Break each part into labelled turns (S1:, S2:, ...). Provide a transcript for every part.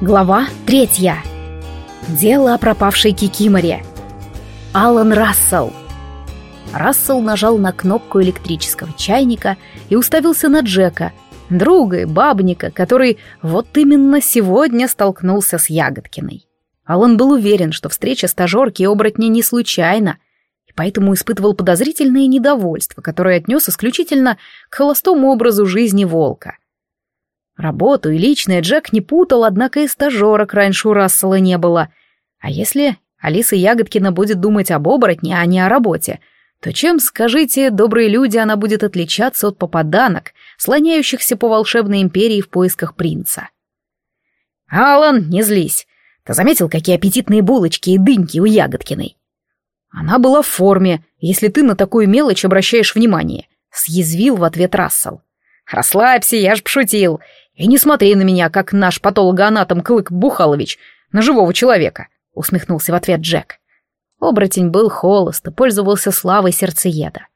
S1: Глава 3. Дело о пропавшей Кикиморе. Алан Рассел. Рассел нажал на кнопку электрического чайника и уставился на Джека, друга и бабника, который вот именно сегодня столкнулся с Ягодкиной. Алан был уверен, что встреча стажерки и оборотня не случайна, и поэтому испытывал подозрительное недовольство, которое отнес исключительно к холостому образу жизни волка — Работу и личное Джек не путал, однако и стажерок раньше у Рассела не было. А если Алиса Ягодкина будет думать об оборотне, а не о работе, то чем, скажите, добрые люди, она будет отличаться от попаданок, слоняющихся по волшебной империи в поисках принца? «Алан, не злись. Ты заметил, какие аппетитные булочки и дыньки у Ягодкиной?» «Она была в форме, если ты на такую мелочь обращаешь внимание», — съязвил в ответ Рассел. «Расслабься, я ж пошутил. И не смотри на меня, как наш патологоанатом Клык Бухалович, на живого человека, усмехнулся в ответ Джек. Оборотень был холост и пользовался славой сердцееда.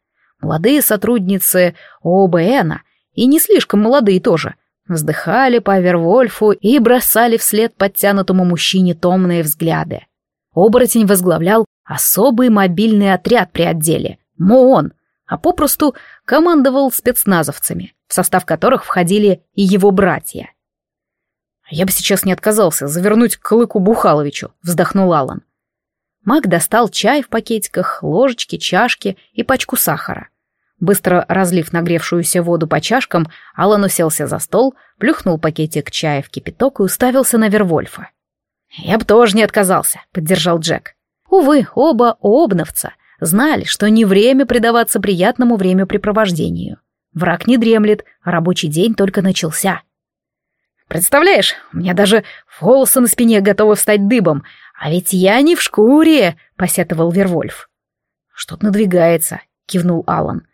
S1: Молодые сотрудницы ОБН и не слишком молодые тоже, вздыхали по Вервольфу и бросали вслед подтянутому мужчине томные взгляды. Оборотень возглавлял особый мобильный отряд при отделе, МООН, а попросту командовал спецназовцами состав которых входили и его братья. «Я бы сейчас не отказался завернуть к Клыку Бухаловичу», — вздохнул Алан. Мак достал чай в пакетиках, ложечки, чашки и пачку сахара. Быстро разлив нагревшуюся воду по чашкам, Алан уселся за стол, плюхнул пакетик чая в кипяток и уставился на Вервольфа. «Я бы тоже не отказался», — поддержал Джек. Увы, оба обновца знали, что не время предаваться приятному времяпрепровождению. Враг не дремлет, рабочий день только начался. Представляешь, у меня даже волосы на спине готовы встать дыбом, а ведь я не в шкуре, посетовал Вервольф. Что-то надвигается, кивнул Алан.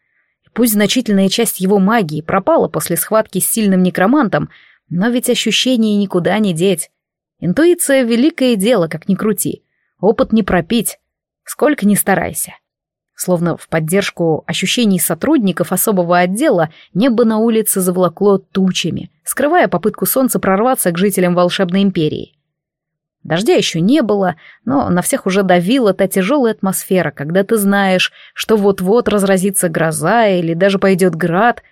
S1: Пусть значительная часть его магии пропала после схватки с сильным некромантом, но ведь ощущения никуда не деть. Интуиция — великое дело, как ни крути. Опыт не пропить. Сколько ни старайся. Словно в поддержку ощущений сотрудников особого отдела небо на улице заволокло тучами, скрывая попытку солнца прорваться к жителям волшебной империи. Дождя еще не было, но на всех уже давила та тяжелая атмосфера, когда ты знаешь, что вот-вот разразится гроза или даже пойдет град,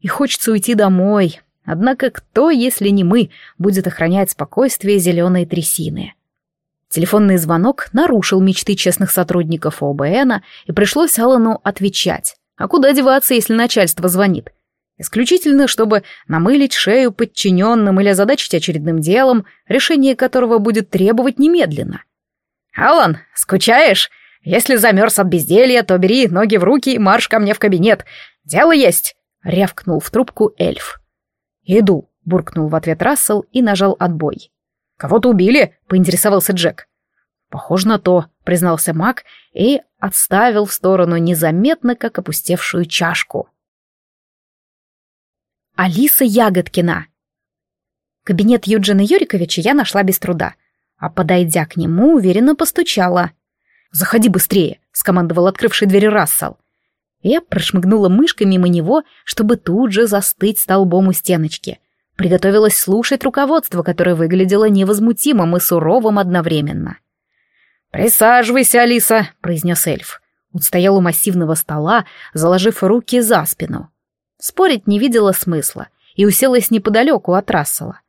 S1: и хочется уйти домой. Однако кто, если не мы, будет охранять спокойствие зеленой трясины? Телефонный звонок нарушил мечты честных сотрудников ОБН, и пришлось Аллану отвечать. А куда деваться, если начальство звонит? Исключительно, чтобы намылить шею подчиненным или озадачить очередным делом, решение которого будет требовать немедленно. «Алан, скучаешь? Если замерз от безделья, то бери ноги в руки и марш ко мне в кабинет. Дело есть!» — рявкнул в трубку эльф. «Иду», — буркнул в ответ Рассел и нажал отбой. Кого-то убили?» — поинтересовался Джек. «Похоже на то», — признался Мак и отставил в сторону незаметно, как опустевшую чашку. Алиса Ягодкина Кабинет Юджина Юриковича я нашла без труда, а, подойдя к нему, уверенно постучала. «Заходи быстрее», — скомандовал открывший дверь Рассел. Я прошмыгнула мышкой мимо него, чтобы тут же застыть столбом у стеночки, приготовилась слушать руководство, которое выглядело невозмутимым и суровым одновременно. «Присаживайся, Алиса», — произнес эльф. Он стоял у массивного стола, заложив руки за спину. Спорить не видела смысла и уселась неподалеку от Рассела.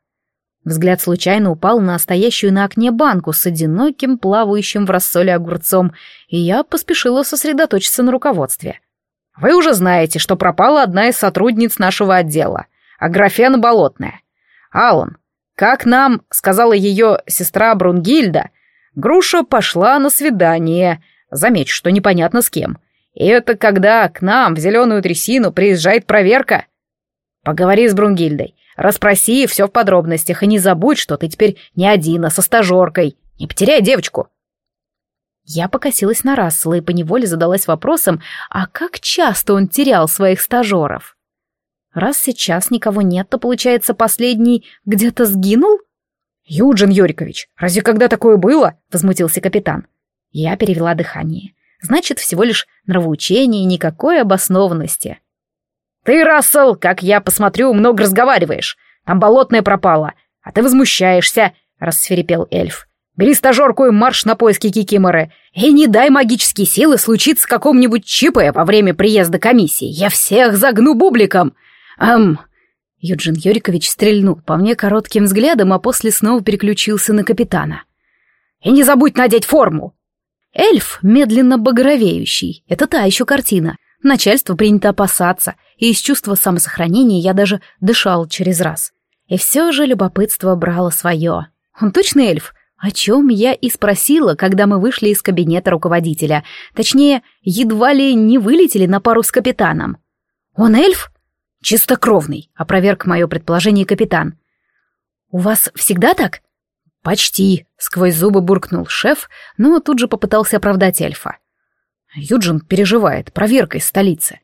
S1: Взгляд случайно упал на стоящую на окне банку с одиноким, плавающим в рассоле огурцом, и я поспешила сосредоточиться на руководстве. «Вы уже знаете, что пропала одна из сотрудниц нашего отдела», а Аграфена болотная. Алан, как нам сказала ее сестра Брунгильда, Груша пошла на свидание, заметь, что непонятно с кем. И это когда к нам в зеленую трясину приезжает проверка. Поговори с Брунгильдой, расспроси все в подробностях и не забудь, что ты теперь не один, а со стажеркой. Не потеряй девочку. Я покосилась на Рассела и поневоле задалась вопросом, а как часто он терял своих стажеров? Раз сейчас никого нет, то, получается, последний где-то сгинул? Юджин Юрикович, разве когда такое было? Возмутился капитан. Я перевела дыхание. Значит, всего лишь нравоучение и никакой обоснованности. Ты, Рассел, как я посмотрю, много разговариваешь. Там болотное пропало, а ты возмущаешься, рассверепел эльф. Бери стажерку и марш на поиски Кикиморы. И не дай магические силы случиться какому-нибудь чипе во время приезда комиссии. Я всех загну бубликом. «Ам!» Юджин Юрикович стрельнул по мне коротким взглядом, а после снова переключился на капитана. «И не забудь надеть форму!» Эльф, медленно багровеющий, это та еще картина. Начальство принято опасаться, и из чувства самосохранения я даже дышал через раз. И все же любопытство брало свое. Он точно эльф, о чем я и спросила, когда мы вышли из кабинета руководителя. Точнее, едва ли не вылетели на пару с капитаном. «Он эльф?» чистокровный, опроверг мое предположение капитан. «У вас всегда так?» «Почти», — сквозь зубы буркнул шеф, но тут же попытался оправдать эльфа. Юджин переживает проверкой столицы.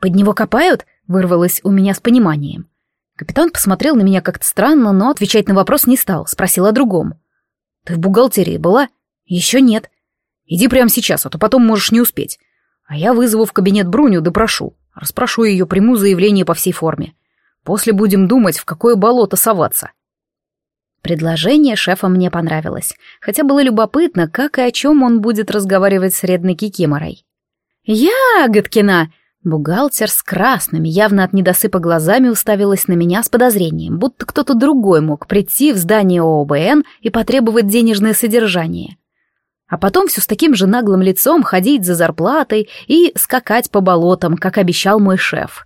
S1: «Под него копают?» — вырвалось у меня с пониманием. Капитан посмотрел на меня как-то странно, но отвечать на вопрос не стал, спросил о другом. «Ты в бухгалтерии была?» «Еще нет». «Иди прямо сейчас, а то потом можешь не успеть. А я вызову в кабинет Бруню, допрошу. Да прошу. Расспрашиваю ее, приму заявление по всей форме. После будем думать, в какое болото соваться. Предложение шефа мне понравилось, хотя было любопытно, как и о чем он будет разговаривать с Редной Кикиморой. «Ягодкина!» Бухгалтер с красными, явно от недосыпа глазами, уставилась на меня с подозрением, будто кто-то другой мог прийти в здание ООБН и потребовать денежное содержание. А потом все с таким же наглым лицом ходить за зарплатой и скакать по болотам, как обещал мой шеф.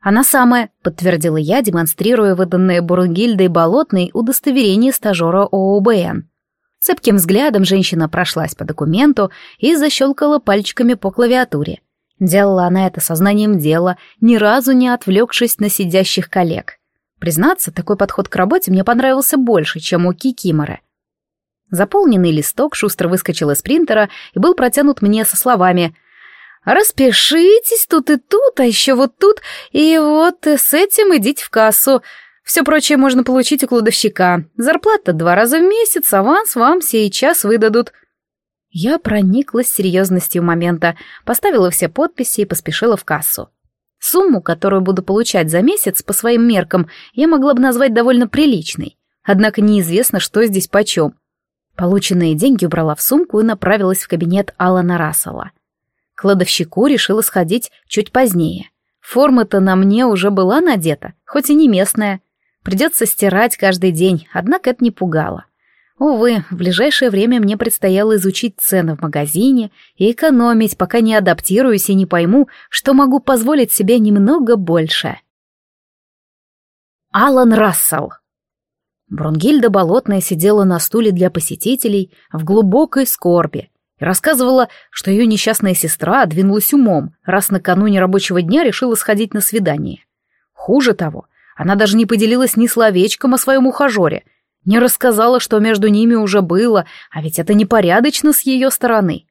S1: Она самая, подтвердила я, демонстрируя выданное Бурунгильдой болотной удостоверение стажера ООБН. Цепким взглядом женщина прошлась по документу и защелкала пальчиками по клавиатуре. Делала она это сознанием дела, ни разу не отвлекшись на сидящих коллег. Признаться, такой подход к работе мне понравился больше, чем у Кикиморы. Заполненный листок шустро выскочил из принтера и был протянут мне со словами «Распишитесь тут и тут, а еще вот тут, и вот с этим идите в кассу. Все прочее можно получить у кладовщика. Зарплата два раза в месяц, аванс вам сейчас выдадут». Я прониклась серьезностью момента, поставила все подписи и поспешила в кассу. Сумму, которую буду получать за месяц по своим меркам, я могла бы назвать довольно приличной. Однако неизвестно, что здесь почем. Полученные деньги убрала в сумку и направилась в кабинет Алана Рассела. Кладовщику решила сходить чуть позднее. Форма-то на мне уже была надета, хоть и не местная. Придется стирать каждый день, однако это не пугало. Увы, в ближайшее время мне предстояло изучить цены в магазине и экономить, пока не адаптируюсь и не пойму, что могу позволить себе немного больше. Алан Рассел Брунгильда Болотная сидела на стуле для посетителей в глубокой скорби и рассказывала, что ее несчастная сестра двинулась умом, раз накануне рабочего дня решила сходить на свидание. Хуже того, она даже не поделилась ни словечком о своем ухажере, не рассказала, что между ними уже было, а ведь это непорядочно с ее стороны.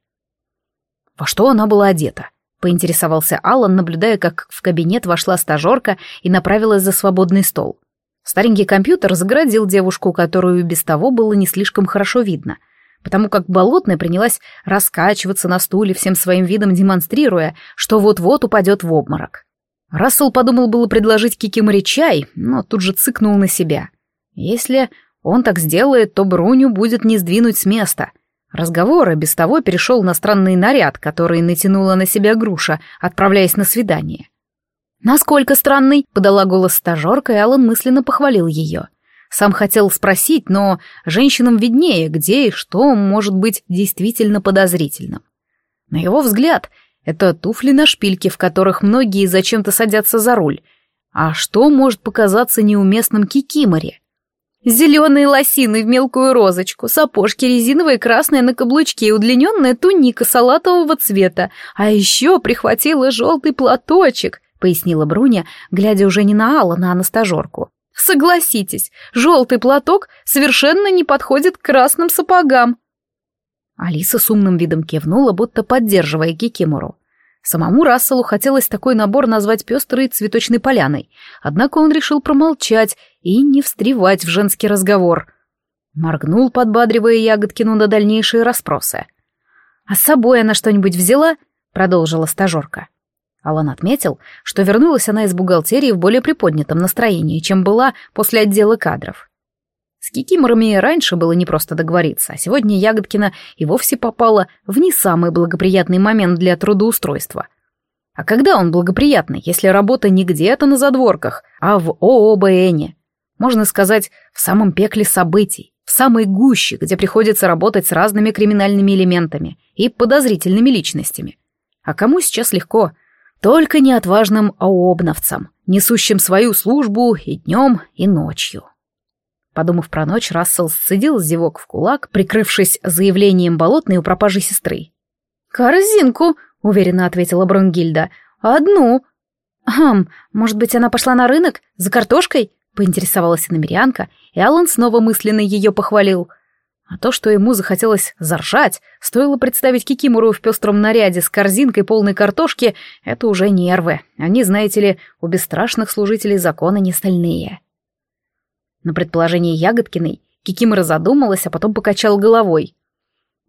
S1: Во что она была одета? поинтересовался Алан, наблюдая, как в кабинет вошла стажерка и направилась за свободный стол. Старенький компьютер сградил девушку, которую без того было не слишком хорошо видно, потому как болотная принялась раскачиваться на стуле всем своим видом, демонстрируя, что вот-вот упадет в обморок. Рассел подумал было предложить Кикиморе чай, но тут же цыкнул на себя. Если он так сделает, то Бруню будет не сдвинуть с места. Разговор и без того перешел на странный наряд, который натянула на себя груша, отправляясь на свидание. «Насколько странный?» — подала голос стажерка, и Алан мысленно похвалил ее. Сам хотел спросить, но женщинам виднее, где и что может быть действительно подозрительным. На его взгляд, это туфли на шпильке, в которых многие зачем-то садятся за руль. А что может показаться неуместным кикиморе? Зеленые лосины в мелкую розочку, сапожки резиновые, красные на каблучке и удлиненная туника салатового цвета. А еще прихватила желтый платочек, пояснила Бруня, глядя уже не на Алана, а на стажерку. «Согласитесь, желтый платок совершенно не подходит к красным сапогам». Алиса с умным видом кивнула, будто поддерживая Гекимору. Самому Расселу хотелось такой набор назвать пестрой цветочной поляной, однако он решил промолчать и не встревать в женский разговор. Моргнул, подбадривая Ягодкину на дальнейшие расспросы. «А с собой она что-нибудь взяла?» — продолжила стажерка. Алан отметил, что вернулась она из бухгалтерии в более приподнятом настроении, чем была после отдела кадров. С Кикиморами раньше было непросто договориться, а сегодня Ягодкина и вовсе попала в не самый благоприятный момент для трудоустройства. А когда он благоприятный, если работа не где-то на задворках, а в ООБНе? Можно сказать, в самом пекле событий, в самой гуще, где приходится работать с разными криминальными элементами и подозрительными личностями. А кому сейчас легко – только не отважным а ообновцам, несущим свою службу и днем, и ночью. Подумав про ночь, Рассел сцедил зевок в кулак, прикрывшись заявлением болотной у пропажи сестры. «Корзинку!» — уверенно ответила Брунгильда. «Одну!» Ам, может быть, она пошла на рынок? За картошкой?» — поинтересовалась иномерянка, и Алан снова мысленно ее похвалил — а то, что ему захотелось заржать, стоило представить Кикимуру в пестром наряде с корзинкой полной картошки, это уже нервы. Они, знаете ли, у бесстрашных служителей закона не стальные. На предположение Ягодкиной Кикимора задумалась, а потом покачал головой.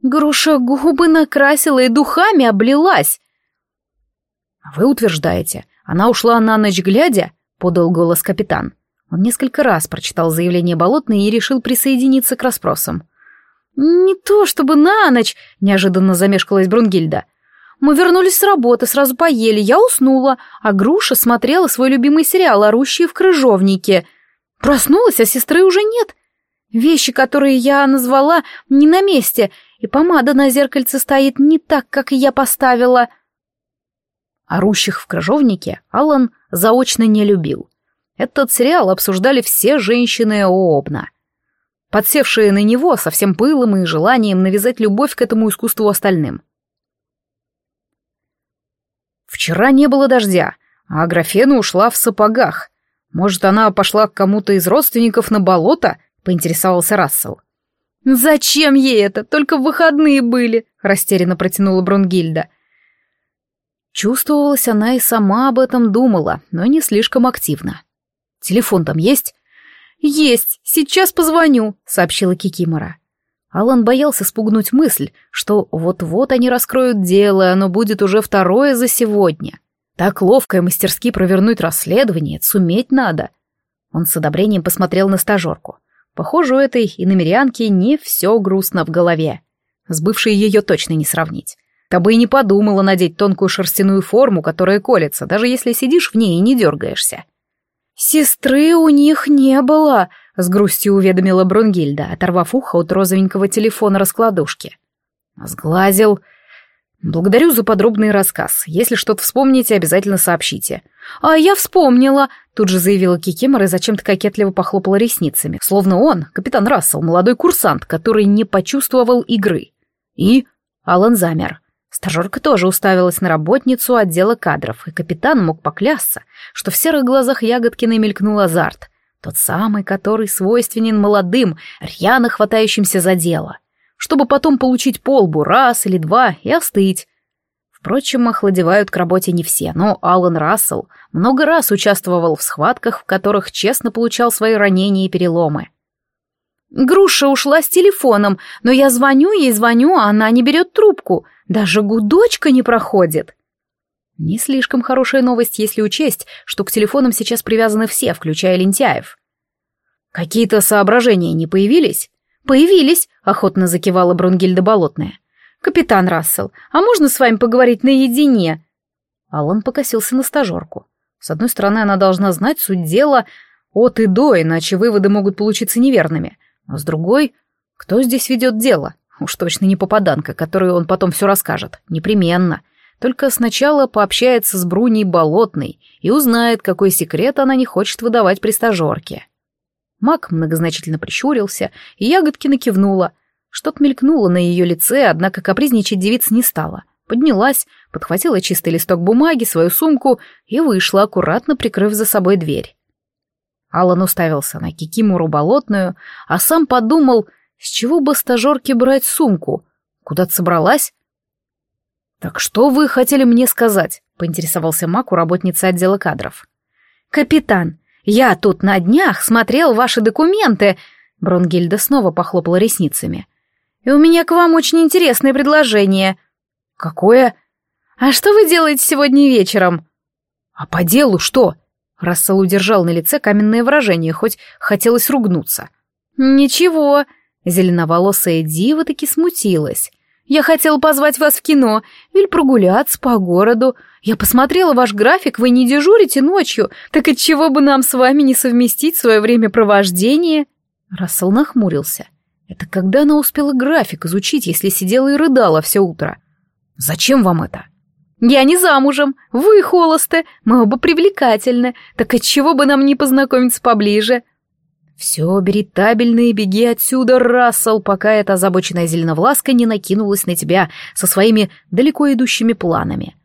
S1: «Груша губы накрасила и духами облилась!» «А «Вы утверждаете, она ушла на ночь глядя?» — подал голос капитан. Он несколько раз прочитал заявление Болотной и решил присоединиться к расспросам. «Не то чтобы на ночь», — неожиданно замешкалась Брунгильда. «Мы вернулись с работы, сразу поели, я уснула, а Груша смотрела свой любимый сериал «Орущие в крыжовнике». Проснулась, а сестры уже нет. Вещи, которые я назвала, не на месте, и помада на зеркальце стоит не так, как я поставила». «Орущих в крыжовнике» Алан заочно не любил. Этот сериал обсуждали все женщины ОБНа подсевшие на него со всем пылом и желанием навязать любовь к этому искусству остальным. Вчера не было дождя, а Аграфена ушла в сапогах. Может, она пошла к кому-то из родственников на болото? поинтересовался Рассел. «Зачем ей это? Только в выходные были!» — растерянно протянула Брунгильда. Чувствовалась она и сама об этом думала, но не слишком активно. «Телефон там есть?» «Есть! Сейчас позвоню!» — сообщила Кикимора. Алан боялся спугнуть мысль, что вот-вот они раскроют дело, и оно будет уже второе за сегодня. Так ловко и мастерски провернуть расследование суметь надо. Он с одобрением посмотрел на стажерку. Похоже, у этой иномерянки не все грустно в голове. С бывшей ее точно не сравнить. Та бы и не подумала надеть тонкую шерстяную форму, которая колется, даже если сидишь в ней и не дергаешься. «Сестры у них не было!» — с грустью уведомила Брунгильда, оторвав ухо от розовенького телефона раскладушки. «Сглазил. Благодарю за подробный рассказ. Если что-то вспомните, обязательно сообщите». «А я вспомнила!» — тут же заявила Кикимора и зачем-то кокетливо похлопала ресницами, словно он, капитан Рассел, молодой курсант, который не почувствовал игры. И Алан замер. Стажерка тоже уставилась на работницу отдела кадров, и капитан мог поклясться, что в серых глазах Ягодкиной мелькнул азарт, тот самый, который свойственен молодым, рьяно хватающимся за дело, чтобы потом получить полбу раз или два и остыть. Впрочем, охладевают к работе не все, но Алан Рассел много раз участвовал в схватках, в которых честно получал свои ранения и переломы. Груша ушла с телефоном, но я звоню ей, звоню, а она не берет трубку. Даже гудочка не проходит. Не слишком хорошая новость, если учесть, что к телефонам сейчас привязаны все, включая лентяев. Какие-то соображения не появились? Появились, охотно закивала Брунгильда Болотная. Капитан Рассел, а можно с вами поговорить наедине? Алан покосился на стажерку. С одной стороны, она должна знать суть дела от и до, иначе выводы могут получиться неверными. Но с другой, кто здесь ведет дело? Уж точно не попаданка, которую он потом все расскажет. Непременно. Только сначала пообщается с Бруней Болотной и узнает, какой секрет она не хочет выдавать при стажерке. Мак многозначительно прищурился, и Ягодкина кивнула. Что-то мелькнуло на ее лице, однако капризничать девица не стала. Поднялась, подхватила чистый листок бумаги, свою сумку и вышла, аккуратно прикрыв за собой дверь. Аллан уставился на Кикимуру Болотную, а сам подумал, с чего бы стажерке брать сумку? Куда-то собралась? «Так что вы хотели мне сказать?» — поинтересовался Мак у работницы отдела кадров. «Капитан, я тут на днях смотрел ваши документы!» Бронгильда снова похлопала ресницами. «И у меня к вам очень интересное предложение». «Какое?» «А что вы делаете сегодня вечером?» «А по делу что?» Рассел удержал на лице каменное выражение, хоть хотелось ругнуться. «Ничего», — зеленоволосая дива таки смутилась. «Я хотела позвать вас в кино или прогуляться по городу. Я посмотрела ваш график, вы не дежурите ночью, так отчего бы нам с вами не совместить свое времяпровождение?» Рассел нахмурился. Это когда она успела график изучить, если сидела и рыдала все утро? «Зачем вам это?» Я не замужем, вы холосты, мы оба привлекательны, так отчего бы нам не познакомиться поближе?» «Все, бери табельные, беги отсюда, Рассел, пока эта озабоченная зеленовласка не накинулась на тебя со своими далеко идущими планами».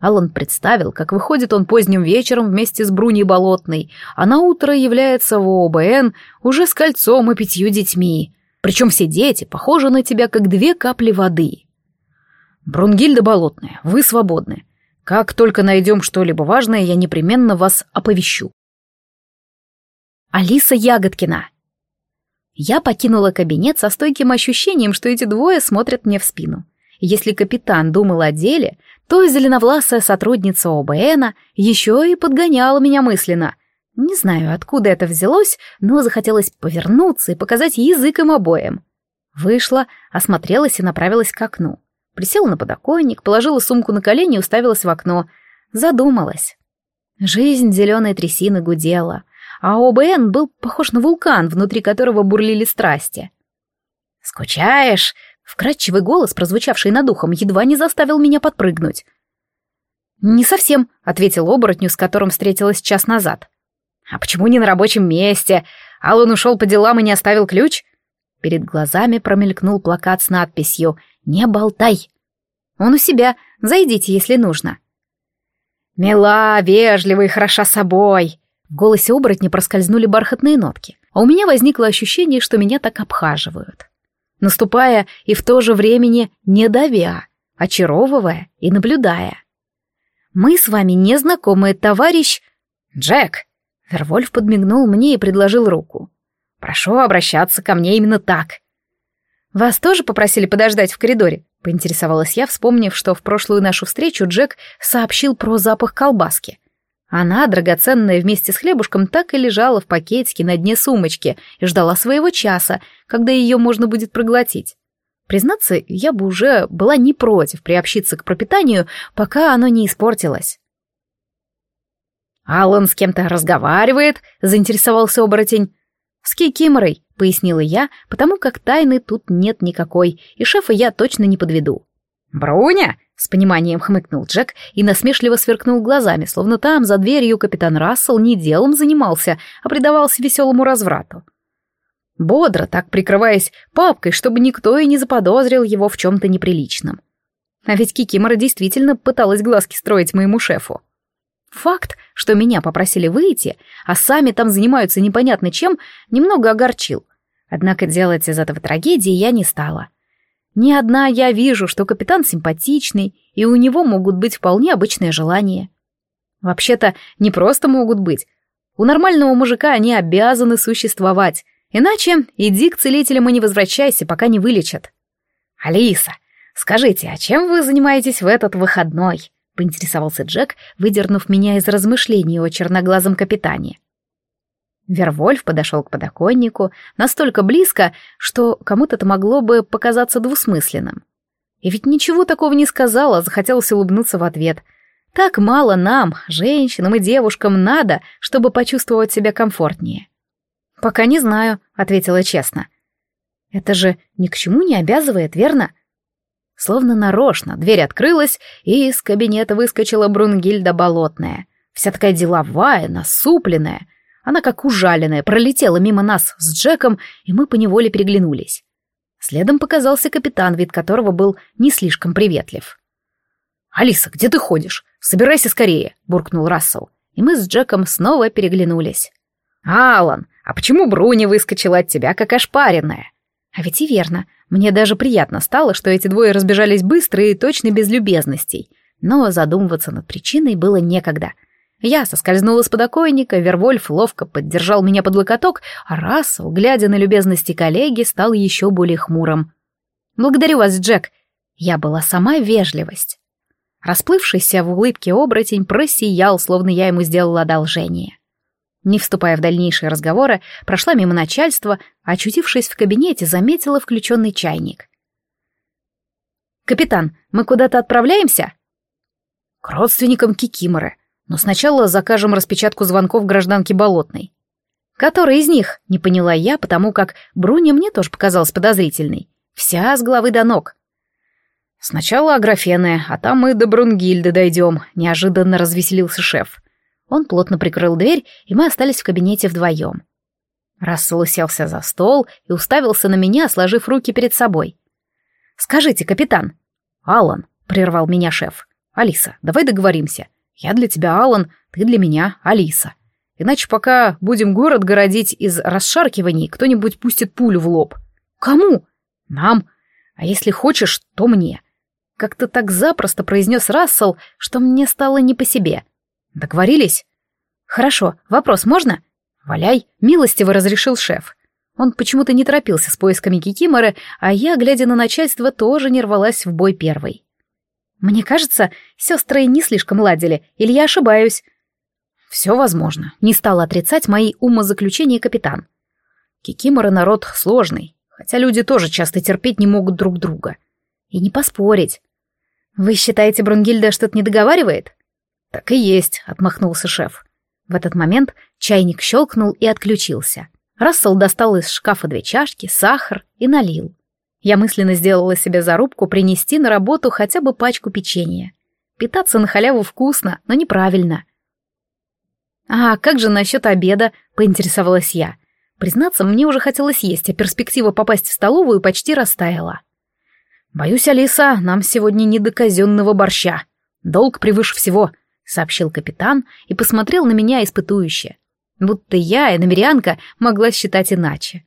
S1: Алан представил, как выходит он поздним вечером вместе с Бруни Болотной, а на утро является в ОБН уже с кольцом и пятью детьми. Причем все дети похожи на тебя, как две капли воды. Брунгильда Болотная, вы свободны. Как только найдем что-либо важное, я непременно вас оповещу. Алиса Ягодкина. Я покинула кабинет со стойким ощущением, что эти двое смотрят мне в спину. Если капитан думал о деле, то зеленовласая сотрудница ОБНа еще и подгоняла меня мысленно. Не знаю, откуда это взялось, но захотелось повернуться и показать язык им обоим. Вышла, осмотрелась и направилась к окну присела на подоконник, положила сумку на колени и уставилась в окно. Задумалась. Жизнь зеленой трясины гудела, а ОБН был похож на вулкан, внутри которого бурлили страсти. «Скучаешь?» — вкрадчивый голос, прозвучавший над ухом, едва не заставил меня подпрыгнуть. «Не совсем», — ответил оборотню, с которым встретилась час назад. «А почему не на рабочем месте? Аллан ушел по делам и не оставил ключ?» Перед глазами промелькнул плакат с надписью не болтай. Он у себя. Зайдите, если нужно. Мила, вежлива и хороша собой. В голосе оборотня проскользнули бархатные нотки, а у меня возникло ощущение, что меня так обхаживают. Наступая и в то же времени не давя, а очаровывая и наблюдая. «Мы с вами незнакомые, товарищ...» «Джек!» Вервольф подмигнул мне и предложил руку. «Прошу обращаться ко мне именно так. «Вас тоже попросили подождать в коридоре?» — поинтересовалась я, вспомнив, что в прошлую нашу встречу Джек сообщил про запах колбаски. Она, драгоценная вместе с хлебушком, так и лежала в пакетике на дне сумочки и ждала своего часа, когда ее можно будет проглотить. Признаться, я бы уже была не против приобщиться к пропитанию, пока оно не испортилось. «Алан с кем-то разговаривает?» — заинтересовался оборотень. «С Кикиморой», — пояснила я, потому как тайны тут нет никакой, и шефа я точно не подведу. «Бруня!» — с пониманием хмыкнул Джек и насмешливо сверкнул глазами, словно там, за дверью, капитан Рассел не делом занимался, а предавался веселому разврату. Бодро, так прикрываясь папкой, чтобы никто и не заподозрил его в чем-то неприличном. А ведь Кикимора действительно пыталась глазки строить моему шефу. Факт, что меня попросили выйти, а сами там занимаются непонятно чем, немного огорчил. Однако делать из этого трагедии я не стала. Ни одна я вижу, что капитан симпатичный, и у него могут быть вполне обычные желания. Вообще-то, не просто могут быть. У нормального мужика они обязаны существовать. Иначе иди к целителям и не возвращайся, пока не вылечат. «Алиса, скажите, а чем вы занимаетесь в этот выходной?» поинтересовался Джек, выдернув меня из размышлений о черноглазом капитане. Вервольф подошел к подоконнику настолько близко, что кому-то это могло бы показаться двусмысленным. И ведь ничего такого не сказала, захотелось улыбнуться в ответ. Так мало нам, женщинам и девушкам, надо, чтобы почувствовать себя комфортнее. «Пока не знаю», — ответила честно. «Это же ни к чему не обязывает, верно? Словно нарочно дверь открылась, и из кабинета выскочила Брунгильда Болотная. Вся такая деловая, насупленная. Она как ужаленная пролетела мимо нас с Джеком, и мы поневоле переглянулись. Следом показался капитан, вид которого был не слишком приветлив. «Алиса, где ты ходишь? Собирайся скорее!» — буркнул Рассел. И мы с Джеком снова переглянулись. «Алан, а почему Бруни выскочила от тебя, как ошпаренная?» «А ведь и верно. Мне даже приятно стало, что эти двое разбежались быстро и точно без любезностей. Но задумываться над причиной было некогда. Я соскользнула с подоконника, Вервольф ловко поддержал меня под локоток, а Рассел, глядя на любезности коллеги, стал еще более хмурым. «Благодарю вас, Джек!» Я была сама вежливость. Расплывшийся в улыбке оборотень просиял, словно я ему сделала одолжение. Не вступая в дальнейшие разговоры, прошла мимо начальства, очутившись в кабинете, заметила включенный чайник. «Капитан, мы куда-то отправляемся?» «К родственникам Кикиморы, но сначала закажем распечатку звонков гражданки Болотной». «Который из них?» — не поняла я, потому как Бруни мне тоже показалась подозрительной. Вся с головы до ног. «Сначала Аграфены, а там мы до Брунгильды дойдем», — неожиданно развеселился шеф. Он плотно прикрыл дверь, и мы остались в кабинете вдвоем. Рассел селся за стол и уставился на меня, сложив руки перед собой. «Скажите, капитан». «Алан», — прервал меня шеф. «Алиса, давай договоримся. Я для тебя Алан, ты для меня Алиса. Иначе пока будем город городить из расшаркиваний, кто-нибудь пустит пулю в лоб». «Кому?» «Нам. А если хочешь, то мне». Как-то так запросто произнес Рассел, что мне стало не по себе — Договорились? Хорошо, вопрос можно? Валяй, милостиво разрешил шеф. Он почему-то не торопился с поисками Кикиморы, а я, глядя на начальство, тоже не рвалась в бой первой. Мне кажется, сестры не слишком ладили, или я ошибаюсь. Все возможно, не стала отрицать мои умозаключения капитан. Кикимора народ сложный, хотя люди тоже часто терпеть не могут друг друга. И не поспорить. Вы считаете, Брунгильда что-то не договаривает? «Так и есть», — отмахнулся шеф. В этот момент чайник щелкнул и отключился. Рассел достал из шкафа две чашки, сахар и налил. Я мысленно сделала себе зарубку принести на работу хотя бы пачку печенья. Питаться на халяву вкусно, но неправильно. «А как же насчет обеда?» — поинтересовалась я. Признаться, мне уже хотелось есть, а перспектива попасть в столовую почти растаяла. «Боюсь, Алиса, нам сегодня не до казенного борща. Долг превыше всего», сообщил капитан и посмотрел на меня испытующе, будто я, иномерянка, могла считать иначе.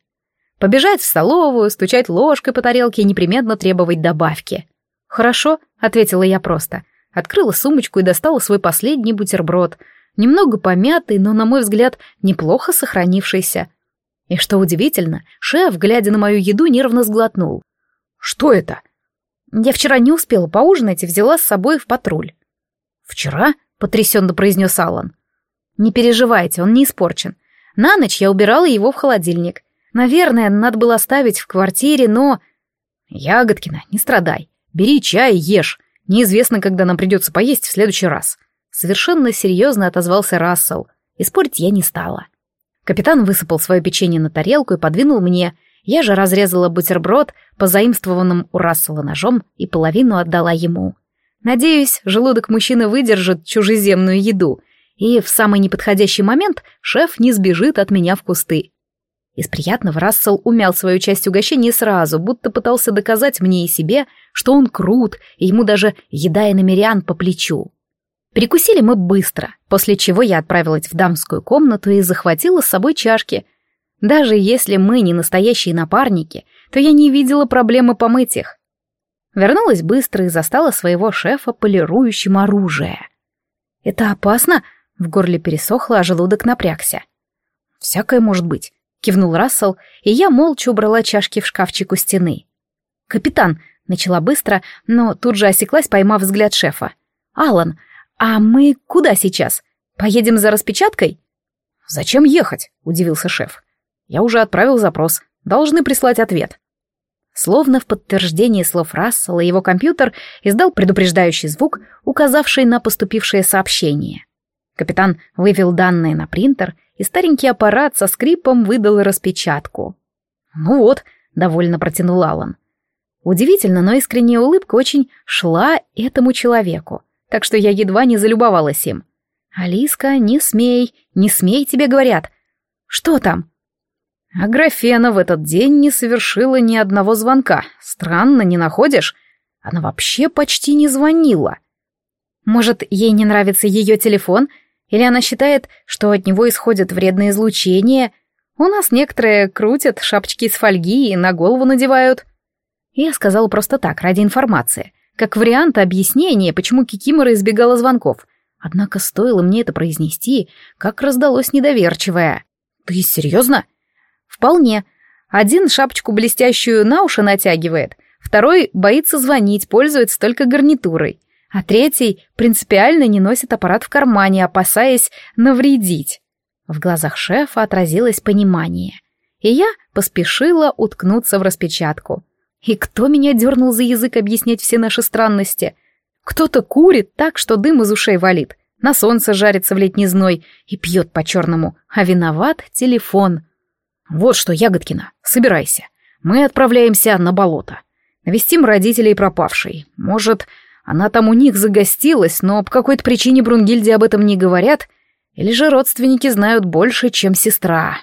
S1: Побежать в столовую, стучать ложкой по тарелке и непременно требовать добавки. «Хорошо», — ответила я просто. Открыла сумочку и достала свой последний бутерброд, немного помятый, но, на мой взгляд, неплохо сохранившийся. И что удивительно, шеф, глядя на мою еду, нервно сглотнул. «Что это?» «Я вчера не успела поужинать и взяла с собой в патруль». «Вчера?» потрясенно произнес Алан. Не переживайте, он не испорчен. На ночь я убирала его в холодильник. Наверное, надо было оставить в квартире, но... Ягодкина, не страдай. Бери чай и ешь. Неизвестно, когда нам придется поесть в следующий раз. Совершенно серьезно отозвался Рассел. Испортить я не стала. Капитан высыпал свое печенье на тарелку и подвинул мне. Я же разрезала бутерброд, позаимствованным у Рассела ножом, и половину отдала ему. Надеюсь, желудок мужчины выдержит чужеземную еду, и в самый неподходящий момент шеф не сбежит от меня в кусты. Из приятного Рассел умял свою часть угощения сразу, будто пытался доказать мне и себе, что он крут, и ему даже еда и намерян по плечу. Прикусили мы быстро, после чего я отправилась в дамскую комнату и захватила с собой чашки. Даже если мы не настоящие напарники, то я не видела проблемы помыть их. Вернулась быстро и застала своего шефа полирующим оружие. «Это опасно?» — в горле пересохло, а желудок напрягся. «Всякое может быть», — кивнул Рассел, и я молча убрала чашки в шкафчик у стены. «Капитан», — начала быстро, но тут же осеклась, поймав взгляд шефа. «Алан, а мы куда сейчас? Поедем за распечаткой?» «Зачем ехать?» — удивился шеф. «Я уже отправил запрос. Должны прислать ответ». Словно в подтверждение слов Рассела, его компьютер издал предупреждающий звук, указавший на поступившее сообщение. Капитан вывел данные на принтер, и старенький аппарат со скрипом выдал распечатку. «Ну вот», — довольно протянул Алан. Удивительно, но искренняя улыбка очень шла этому человеку, так что я едва не залюбовалась им. «Алиска, не смей, не смей, тебе говорят». «Что там?» А Графена в этот день не совершила ни одного звонка. Странно, не находишь? Она вообще почти не звонила. Может, ей не нравится ее телефон? Или она считает, что от него исходят вредные излучения? У нас некоторые крутят шапочки из фольги и на голову надевают. Я сказала просто так, ради информации. Как вариант объяснения, почему Кикимора избегала звонков. Однако стоило мне это произнести, как раздалось недоверчивое. «Ты серьезно?» Вполне. Один шапочку блестящую на уши натягивает, второй боится звонить, пользуется только гарнитурой, а третий принципиально не носит аппарат в кармане, опасаясь навредить. В глазах шефа отразилось понимание. И я поспешила уткнуться в распечатку. И кто меня дернул за язык объяснять все наши странности? Кто-то курит так, что дым из ушей валит, на солнце жарится в летний зной и пьет по-черному, а виноват телефон — «Вот что, Ягодкина, собирайся. Мы отправляемся на болото. Навестим родителей пропавшей. Может, она там у них загостилась, но по какой-то причине Брунгильде об этом не говорят? Или же родственники знают больше, чем сестра?»